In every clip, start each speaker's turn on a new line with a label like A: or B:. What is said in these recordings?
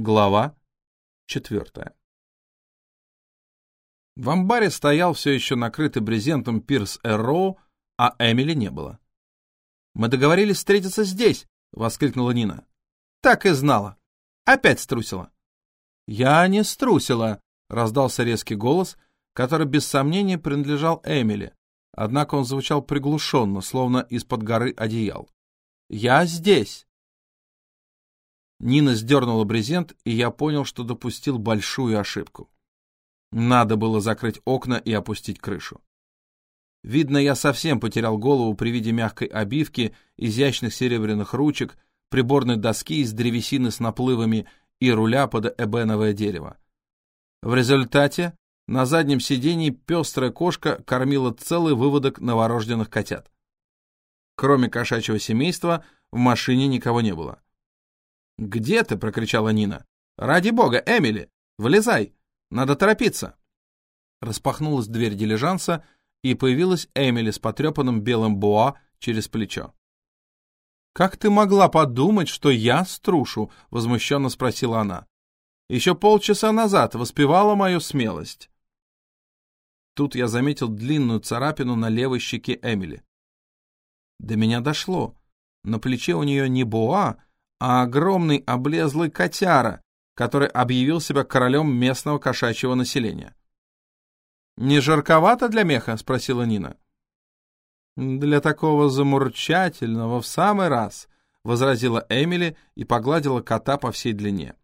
A: Глава четвертая. В амбаре стоял все еще накрытый брезентом пирс Эрроу, а Эмили не было. «Мы договорились встретиться здесь!» — воскликнула Нина. «Так и знала. Опять струсила». «Я не струсила», — раздался резкий голос, который без сомнения принадлежал Эмили, однако он звучал приглушенно, словно из-под горы одеял. «Я здесь!» Нина сдернула брезент, и я понял, что допустил большую ошибку. Надо было закрыть окна и опустить крышу. Видно, я совсем потерял голову при виде мягкой обивки, изящных серебряных ручек, приборной доски из древесины с наплывами и руля под эбеновое дерево. В результате на заднем сидении пестрая кошка кормила целый выводок новорожденных котят. Кроме кошачьего семейства, в машине никого не было. «Где ты?» — прокричала Нина. «Ради бога, Эмили! Вылезай! Надо торопиться!» Распахнулась дверь дилижанса, и появилась Эмили с потрепанным белым боа через плечо. «Как ты могла подумать, что я струшу?» — возмущенно спросила она. «Еще полчаса назад воспевала мою смелость». Тут я заметил длинную царапину на левой щеке Эмили. До меня дошло. На плече у нее не боа, а огромный облезлый котяра, который объявил себя королем местного кошачьего населения. «Не жарковато для меха?» — спросила Нина. «Для такого замурчательного в самый раз», — возразила Эмили и погладила кота по всей длине.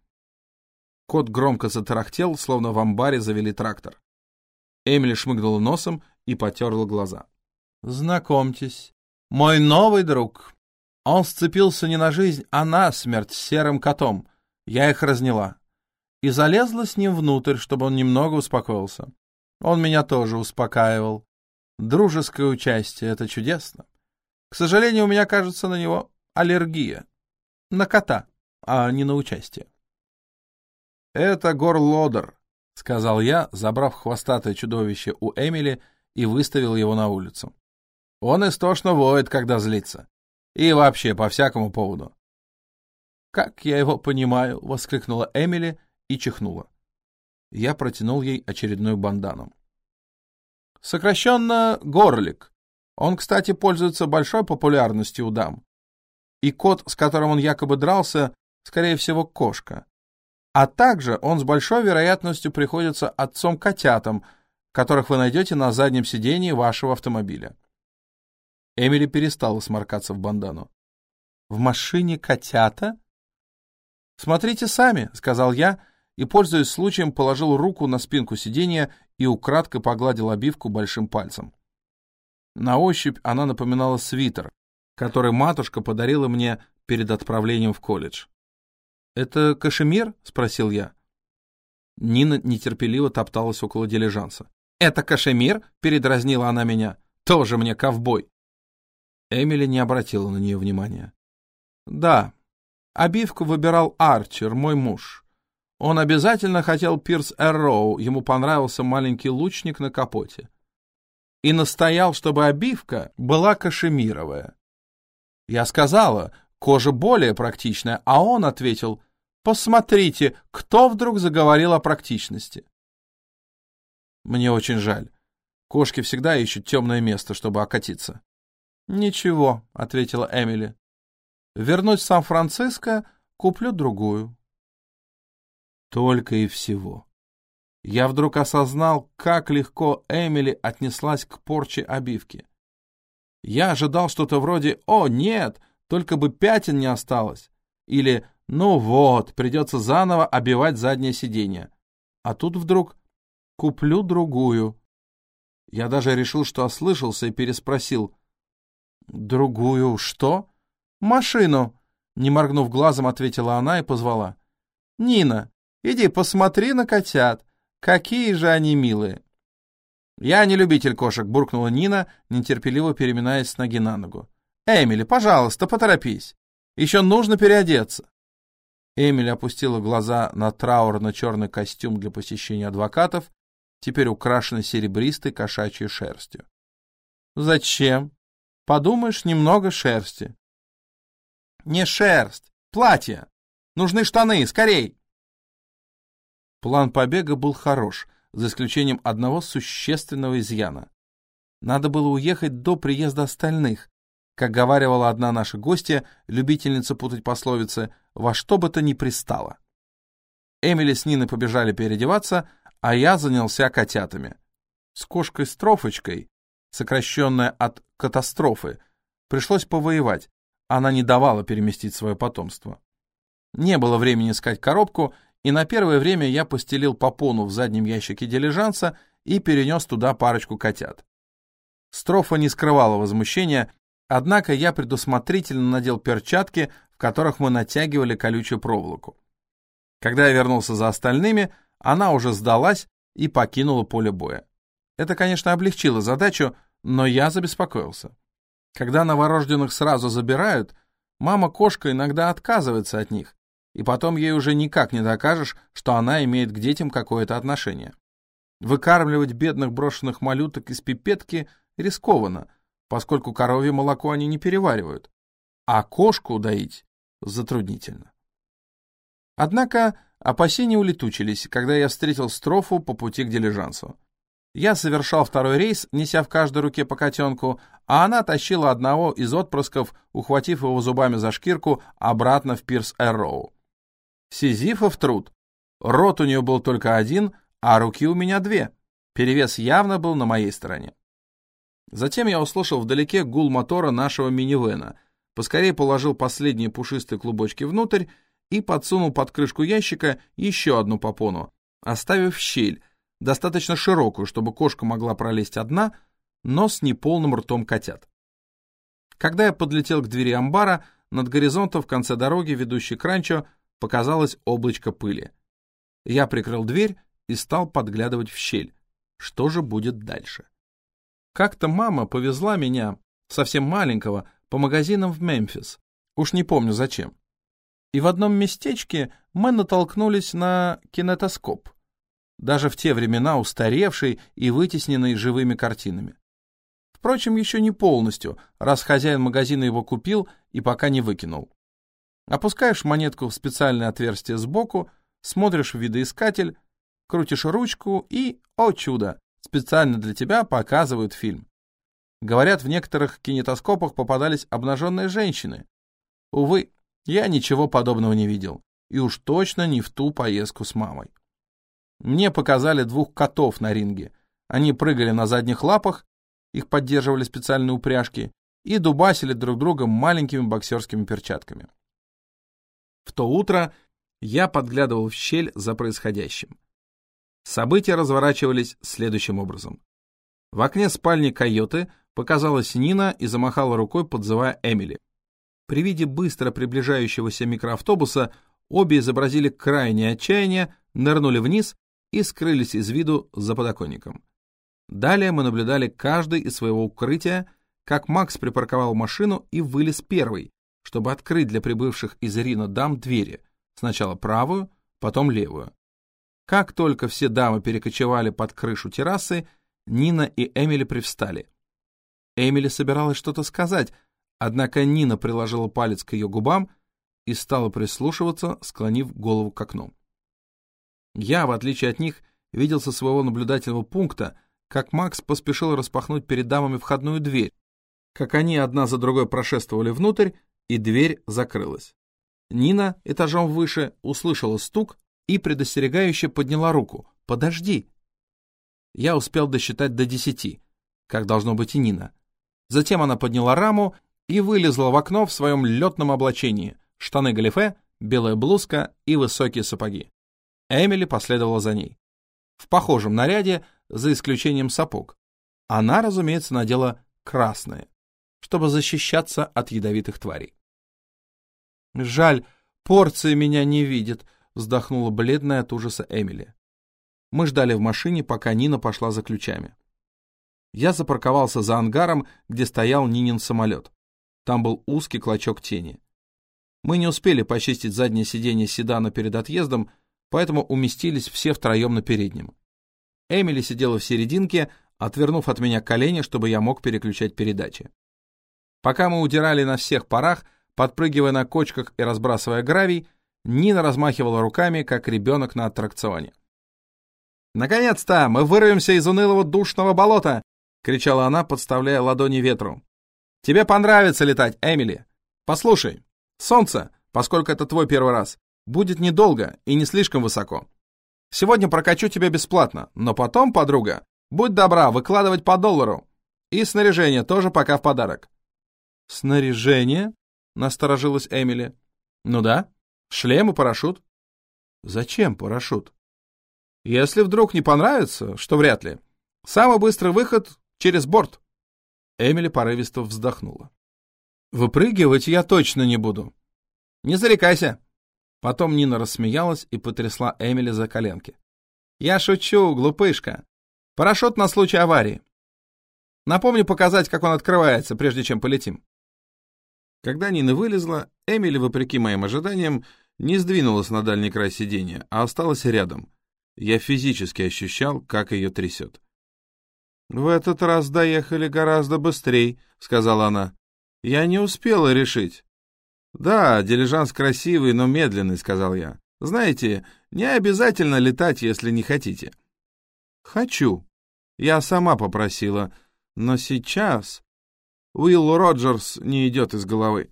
A: Кот громко затарахтел, словно в амбаре завели трактор. Эмили шмыгнула носом и потерла глаза. «Знакомьтесь, мой новый друг, он сцепился не на жизнь, а на смерть с серым котом. Я их разняла. И залезла с ним внутрь, чтобы он немного успокоился. Он меня тоже успокаивал. Дружеское участие — это чудесно. К сожалению, у меня, кажется, на него аллергия. На кота, а не на участие. «Это горлодер», — сказал я, забрав хвостатое чудовище у Эмили и выставил его на улицу. «Он истошно воет, когда злится. И вообще по всякому поводу. «Как я его понимаю!» — воскликнула Эмили и чихнула. Я протянул ей очередную бандану. Сокращенно «Горлик». Он, кстати, пользуется большой популярностью у дам. И кот, с которым он якобы дрался, скорее всего, кошка. А также он с большой вероятностью приходится отцом-котятам, которых вы найдете на заднем сидении вашего автомобиля. Эмили перестала сморкаться в бандану. «В машине котята?» «Смотрите сами», — сказал я, и, пользуясь случаем, положил руку на спинку сиденья и украдкой погладил обивку большим пальцем. На ощупь она напоминала свитер, который матушка подарила мне перед отправлением в колледж. «Это кашемир?» — спросил я. Нина нетерпеливо топталась около дилижанса. «Это кашемир?» — передразнила она меня. «Тоже мне ковбой!» Эмили не обратила на нее внимания. «Да, обивку выбирал Арчер, мой муж. Он обязательно хотел Пирс Эрроу, ему понравился маленький лучник на капоте. И настоял, чтобы обивка была кашемировая. Я сказала, кожа более практичная, а он ответил, посмотрите, кто вдруг заговорил о практичности. Мне очень жаль. Кошки всегда ищут темное место, чтобы окатиться. «Ничего», — ответила Эмили. «Вернусь в Сан-Франциско, куплю другую». Только и всего. Я вдруг осознал, как легко Эмили отнеслась к порче обивки. Я ожидал что-то вроде «О, нет, только бы пятен не осталось» или «Ну вот, придется заново обивать заднее сиденье». А тут вдруг «Куплю другую». Я даже решил, что ослышался и переспросил «Другую что?» «Машину», — не моргнув глазом, ответила она и позвала. «Нина, иди посмотри на котят. Какие же они милые!» «Я не любитель кошек», — буркнула Нина, нетерпеливо переминаясь с ноги на ногу. «Эмили, пожалуйста, поторопись. Еще нужно переодеться». Эмили опустила глаза на траурно-черный костюм для посещения адвокатов, теперь украшенный серебристой кошачьей шерстью. «Зачем?» Подумаешь, немного шерсти. Не шерсть, платье. Нужны штаны, скорей. План побега был хорош, за исключением одного существенного изъяна. Надо было уехать до приезда остальных. Как говаривала одна наша гостья, любительница путать пословицы, во что бы то ни пристало. Эмили с Ниной побежали переодеваться, а я занялся котятами. С кошкой-строфочкой, сокращенная от катастрофы, пришлось повоевать. Она не давала переместить свое потомство. Не было времени искать коробку, и на первое время я постелил попону в заднем ящике дилижанса и перенес туда парочку котят. Строфа не скрывала возмущения, однако я предусмотрительно надел перчатки, в которых мы натягивали колючую проволоку. Когда я вернулся за остальными, она уже сдалась и покинула поле боя. Это, конечно, облегчило задачу, но я забеспокоился. Когда новорожденных сразу забирают, мама-кошка иногда отказывается от них, и потом ей уже никак не докажешь, что она имеет к детям какое-то отношение. Выкармливать бедных брошенных малюток из пипетки рискованно, поскольку коровье молоко они не переваривают, а кошку доить затруднительно. Однако опасения улетучились, когда я встретил Строфу по пути к дилижансу. Я совершал второй рейс, неся в каждой руке по котенку, а она тащила одного из отпрысков, ухватив его зубами за шкирку, обратно в пирс Эрроу. Сизифов труд. Рот у нее был только один, а руки у меня две. Перевес явно был на моей стороне. Затем я услышал вдалеке гул мотора нашего минивэна, поскорее положил последние пушистые клубочки внутрь и подсунул под крышку ящика еще одну попону, оставив щель, достаточно широкую, чтобы кошка могла пролезть одна, но с неполным ртом котят. Когда я подлетел к двери амбара, над горизонтом в конце дороги, ведущей к ранчо, показалось облачко пыли. Я прикрыл дверь и стал подглядывать в щель. Что же будет дальше? Как-то мама повезла меня, совсем маленького, по магазинам в Мемфис. Уж не помню зачем. И в одном местечке мы натолкнулись на кинетоскоп. Даже в те времена устаревший и вытесненный живыми картинами. Впрочем, еще не полностью, раз хозяин магазина его купил и пока не выкинул. Опускаешь монетку в специальное отверстие сбоку, смотришь в видоискатель, крутишь ручку и, о чудо, специально для тебя показывают фильм. Говорят, в некоторых кинетоскопах попадались обнаженные женщины. Увы, я ничего подобного не видел, и уж точно не в ту поездку с мамой. Мне показали двух котов на ринге. Они прыгали на задних лапах, их поддерживали специальные упряжки, и дубасили друг друга маленькими боксерскими перчатками. В то утро я подглядывал в щель за происходящим. События разворачивались следующим образом. В окне спальни койоты показалась Нина и замахала рукой, подзывая Эмили. При виде быстро приближающегося микроавтобуса обе изобразили крайнее отчаяние, нырнули вниз и скрылись из виду за подоконником. Далее мы наблюдали каждый из своего укрытия, как Макс припарковал машину и вылез первый, чтобы открыть для прибывших из Ирина дам двери, сначала правую, потом левую. Как только все дамы перекочевали под крышу террасы, Нина и Эмили привстали. Эмили собиралась что-то сказать, Однако Нина приложила палец к ее губам и стала прислушиваться, склонив голову к окну. Я, в отличие от них, видел со своего наблюдательного пункта, как Макс поспешил распахнуть перед дамами входную дверь, как они одна за другой прошествовали внутрь, и дверь закрылась. Нина, этажом выше, услышала стук и предостерегающе подняла руку. «Подожди!» Я успел досчитать до десяти, как должно быть и Нина. Затем она подняла раму и вылезла в окно в своем летном облачении, штаны-галифе, белая блузка и высокие сапоги. Эмили последовала за ней. В похожем наряде, за исключением сапог. Она, разумеется, надела красное, чтобы защищаться от ядовитых тварей. «Жаль, порция меня не видит», — вздохнула бледная от ужаса Эмили. Мы ждали в машине, пока Нина пошла за ключами. Я запарковался за ангаром, где стоял Нинин самолет. Там был узкий клочок тени. Мы не успели почистить заднее сиденье седана перед отъездом, поэтому уместились все втроем на переднем. Эмили сидела в серединке, отвернув от меня колени, чтобы я мог переключать передачи. Пока мы удирали на всех парах, подпрыгивая на кочках и разбрасывая гравий, Нина размахивала руками, как ребенок на аттракционе. «Наконец-то мы вырвемся из унылого душного болота!» — кричала она, подставляя ладони ветру. «Тебе понравится летать, Эмили. Послушай, солнце, поскольку это твой первый раз, будет недолго и не слишком высоко. Сегодня прокачу тебя бесплатно, но потом, подруга, будь добра выкладывать по доллару. И снаряжение тоже пока в подарок». «Снаряжение?» — насторожилась Эмили. «Ну да, шлем и парашют». «Зачем парашют?» «Если вдруг не понравится, что вряд ли, самый быстрый выход через борт». Эмили порывисто вздохнула. «Выпрыгивать я точно не буду». «Не зарекайся». Потом Нина рассмеялась и потрясла Эмили за коленки. «Я шучу, глупышка. Парашют на случай аварии. Напомню показать, как он открывается, прежде чем полетим». Когда Нина вылезла, Эмили, вопреки моим ожиданиям, не сдвинулась на дальний край сиденья, а осталась рядом. Я физически ощущал, как ее трясет. «В этот раз доехали гораздо быстрее», — сказала она. «Я не успела решить». «Да, дилижанс красивый, но медленный», — сказал я. «Знаете, не обязательно летать, если не хотите». «Хочу. Я сама попросила. Но сейчас...» Уилл Роджерс не идет из головы.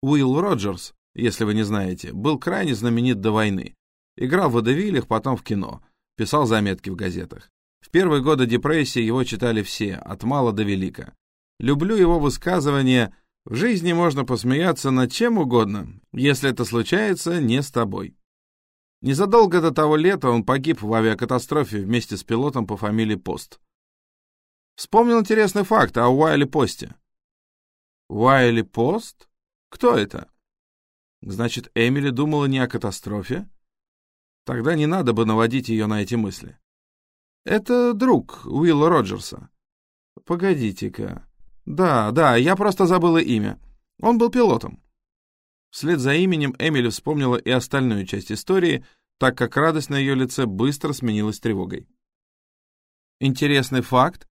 A: Уилл Роджерс, если вы не знаете, был крайне знаменит до войны. Играл в водевилях, потом в кино. Писал заметки в газетах. В первые годы депрессии его читали все, от мала до велика. Люблю его высказывание «В жизни можно посмеяться над чем угодно, если это случается не с тобой». Незадолго до того лета он погиб в авиакатастрофе вместе с пилотом по фамилии Пост. Вспомнил интересный факт о Уайле Посте. Уайли Пост? Кто это? Значит, Эмили думала не о катастрофе? Тогда не надо бы наводить ее на эти мысли. Это друг Уилла Роджерса. Погодите-ка. Да, да, я просто забыла имя. Он был пилотом. Вслед за именем Эмили вспомнила и остальную часть истории, так как радость на ее лице быстро сменилась тревогой. Интересный факт,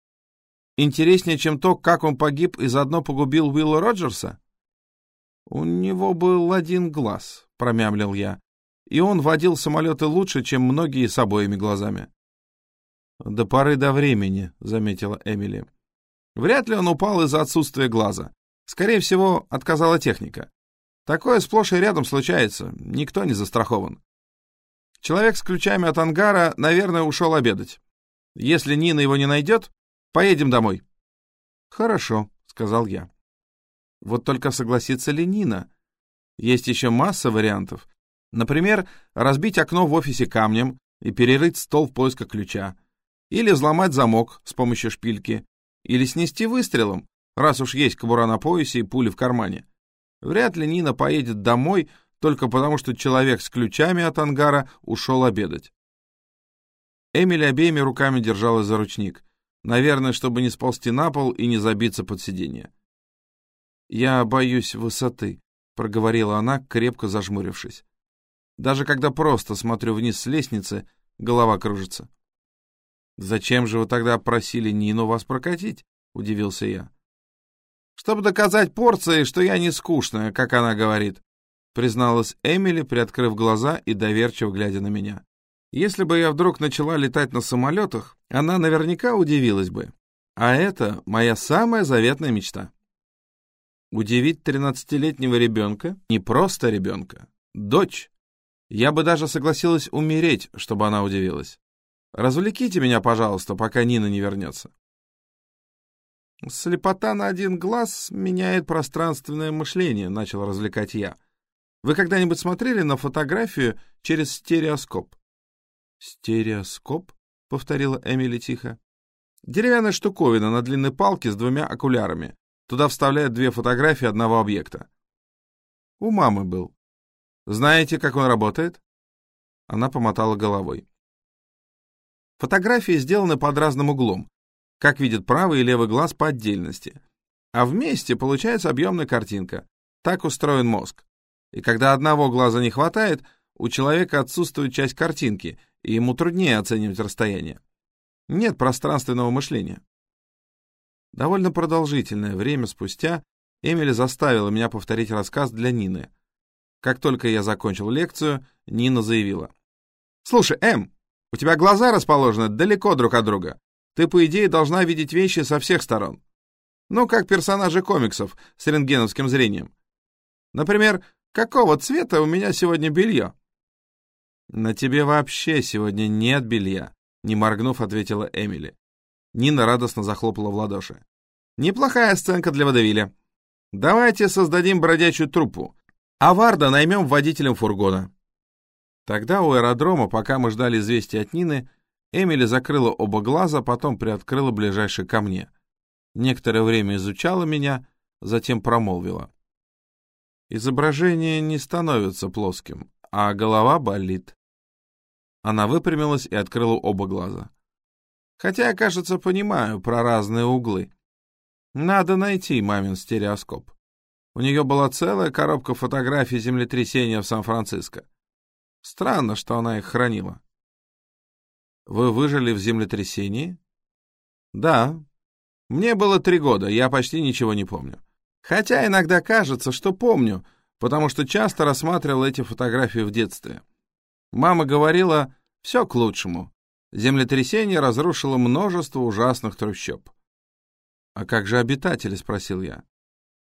A: Интереснее, чем то, как он погиб и заодно погубил Уилла Роджерса? У него был один глаз, промямлил я, и он водил самолеты лучше, чем многие с обоими глазами. До поры до времени, заметила Эмили. Вряд ли он упал из-за отсутствия глаза. Скорее всего, отказала техника. Такое сплошь и рядом случается, никто не застрахован. Человек с ключами от ангара, наверное, ушел обедать. Если Нина его не найдет, Поедем домой». «Хорошо», — сказал я. Вот только согласится ли Нина? Есть еще масса вариантов. Например, разбить окно в офисе камнем и перерыть стол в поисках ключа. Или взломать замок с помощью шпильки. Или снести выстрелом, раз уж есть кобура на поясе и пули в кармане. Вряд ли Нина поедет домой только потому, что человек с ключами от ангара ушел обедать. Эмили обеими руками держалась за ручник. Наверное, чтобы не сползти на пол и не забиться под сиденье. «Я боюсь высоты», — проговорила она, крепко зажмурившись. «Даже когда просто смотрю вниз с лестницы, голова кружится». «Зачем же вы тогда просили Нину вас прокатить?» — удивился я. «Чтобы доказать порции, что я не скучная, как она говорит», — призналась Эмили, приоткрыв глаза и доверчиво глядя на меня. Если бы я вдруг начала летать на самолетах, она наверняка удивилась бы. А это моя самая заветная мечта. Удивить тринадцатилетнего ребенка, не просто ребенка, дочь. Я бы даже согласилась умереть, чтобы она удивилась. Развлеките меня, пожалуйста, пока Нина не вернется. Слепота на один глаз меняет пространственное мышление, начал развлекать я. Вы когда-нибудь смотрели на фотографию через стереоскоп? «Стереоскоп?» — повторила Эмили тихо. «Деревянная штуковина на длинной палке с двумя окулярами. Туда вставляют две фотографии одного объекта». «У мамы был. Знаете, как он работает?» Она помотала головой. Фотографии сделаны под разным углом, как видит правый и левый глаз по отдельности. А вместе получается объемная картинка. Так устроен мозг. И когда одного глаза не хватает, у человека отсутствует часть картинки, и ему труднее оценивать расстояние. Нет пространственного мышления. Довольно продолжительное время спустя Эмили заставила меня повторить рассказ для Нины. Как только я закончил лекцию, Нина заявила. «Слушай, Эм, У тебя глаза расположены далеко друг от друга. Ты, по идее, должна видеть вещи со всех сторон. Ну, как персонажи комиксов с рентгеновским зрением. Например, какого цвета у меня сегодня белье? На тебе вообще сегодня нет белья, не моргнув, ответила Эмили. Нина радостно захлопала в ладоши. Неплохая сценка для водевиля. Давайте создадим бродячую труппу, а Варда наймем водителем фургона. Тогда у аэродрома, пока мы ждали известия от Нины, Эмили закрыла оба глаза, потом приоткрыла ближайший ко мне. Некоторое время изучала меня, затем промолвила. Изображение не становится плоским, а голова болит. Она выпрямилась и открыла оба глаза. Хотя я, кажется, понимаю про разные углы. Надо найти мамин стереоскоп. У нее была целая коробка фотографий землетрясения в Сан-Франциско. Странно, что она их хранила. Вы выжили в землетрясении? Да. Мне было три года, я почти ничего не помню. Хотя иногда кажется, что помню, потому что часто рассматривал эти фотографии в детстве. Мама говорила, все к лучшему. Землетрясение разрушило множество ужасных трущоб. «А как же обитатели?» — спросил я.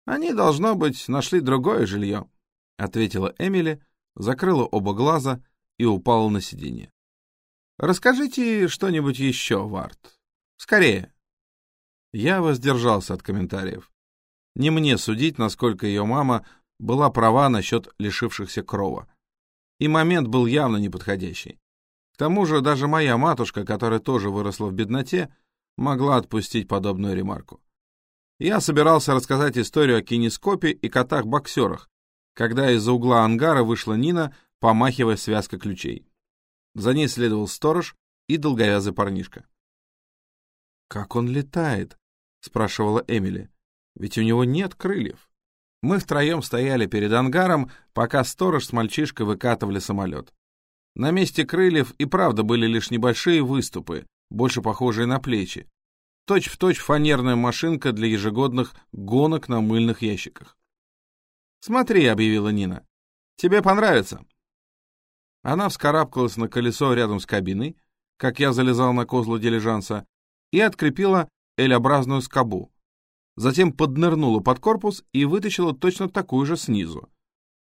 A: «Они, должно быть, нашли другое жилье», — ответила Эмили, закрыла оба глаза и упала на сиденье. «Расскажите что-нибудь еще, Варт. Скорее». Я воздержался от комментариев. Не мне судить, насколько ее мама была права насчет лишившихся крова. И момент был явно неподходящий. К тому же даже моя матушка, которая тоже выросла в бедноте, могла отпустить подобную ремарку. Я собирался рассказать историю о кинескопе и котах-боксерах, когда из-за угла ангара вышла Нина, помахивая связкой ключей. За ней следовал сторож и долговязый парнишка. «Как он летает?» — спрашивала Эмили. «Ведь у него нет крыльев». Мы втроем стояли перед ангаром, пока сторож с мальчишкой выкатывали самолет. На месте крыльев и правда были лишь небольшие выступы, больше похожие на плечи. Точь-в-точь точь фанерная машинка для ежегодных гонок на мыльных ящиках. «Смотри», — объявила Нина, — «тебе понравится». Она вскарабкалась на колесо рядом с кабиной, как я залезал на козлу дилижанса, и открепила L-образную скобу. Затем поднырнула под корпус и вытащила точно такую же снизу.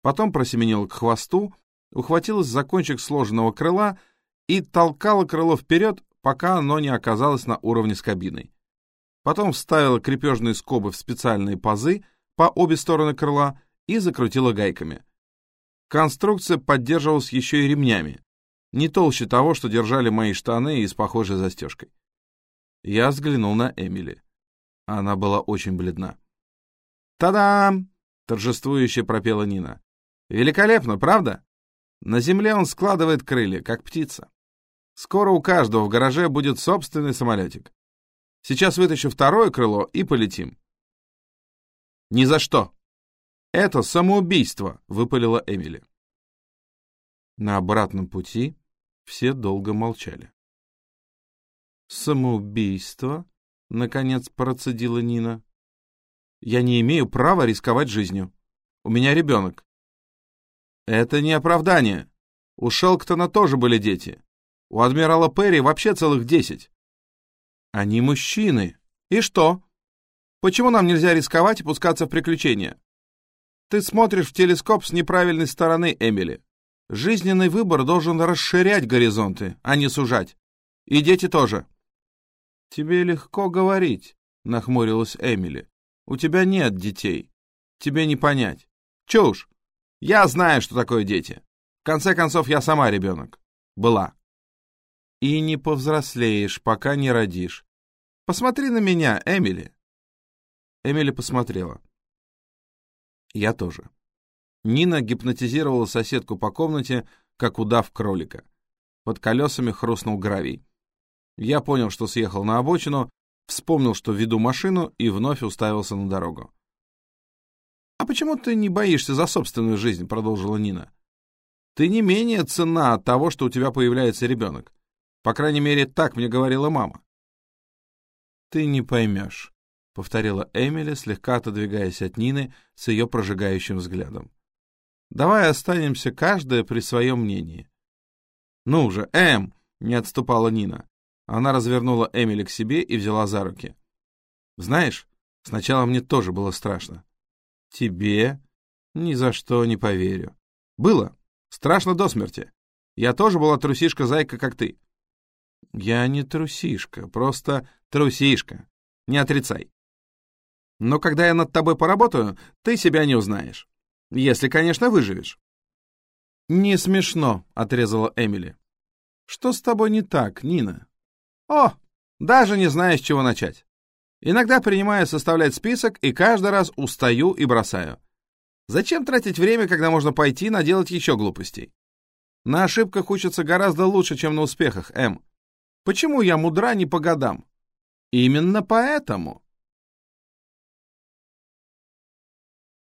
A: Потом просеменила к хвосту, ухватилась за кончик сложенного крыла и толкала крыло вперед, пока оно не оказалось на уровне с кабиной. Потом вставила крепежные скобы в специальные пазы по обе стороны крыла и закрутила гайками. Конструкция поддерживалась еще и ремнями, не толще того, что держали мои штаны и с похожей застежкой. Я взглянул на Эмили. Она была очень бледна. «Та-дам!» — торжествующе пропела Нина. «Великолепно, правда? На земле он складывает крылья, как птица. Скоро у каждого в гараже будет собственный самолетик. Сейчас вытащу второе крыло и полетим». «Ни за что!» «Это самоубийство!» — выпалила Эмили. На обратном пути все долго молчали. «Самоубийство?» — наконец процедила Нина. «Я не имею права рисковать жизнью. У меня ребенок». «Это не оправдание. У Шелктона тоже были дети. У адмирала Перри вообще целых десять». «Они мужчины. И что? Почему нам нельзя рисковать и пускаться в приключения?» «Ты смотришь в телескоп с неправильной стороны, Эмили. Жизненный выбор должен расширять горизонты, а не сужать. И дети тоже». «Тебе легко говорить», — нахмурилась Эмили. «У тебя нет детей. Тебе не понять. Чушь. Я знаю, что такое дети. В конце концов, я сама ребенок. Была. И не повзрослеешь, пока не родишь. Посмотри на меня, Эмили». Эмили посмотрела. Я тоже. Нина гипнотизировала соседку по комнате, как удав кролика. Под колесами хрустнул гравий. Я понял, что съехал на обочину, вспомнил, что веду машину и вновь уставился на дорогу. «А почему ты не боишься за собственную жизнь?» — продолжила Нина. «Ты не менее цена от того, что у тебя появляется ребенок. По крайней мере, так мне говорила мама». «Ты не поймешь», — повторила Эмили, слегка отодвигаясь от Нины с ее прожигающим взглядом. «Давай останемся каждая при своем мнении». «Ну же, Эм, Не отступала Нина. Она развернула Эмили к себе и взяла за руки. «Знаешь, сначала мне тоже было страшно». «Тебе? Ни за что не поверю». «Было. Страшно до смерти. Я тоже была трусишка-зайка, как ты». «Я не трусишка, просто трусишка. Не отрицай. Но когда я над тобой поработаю, ты себя не узнаешь. Если, конечно, выживешь». «Не смешно», — отрезала Эмили. «Что с тобой не так, Нина?» «О, даже не знаю, с чего начать. Иногда принимаю составлять список и каждый раз устаю и бросаю. Зачем тратить время, когда можно пойти наделать еще глупостей? На ошибках учатся гораздо лучше, чем на успехах, М. Почему я мудра не по годам? Именно поэтому.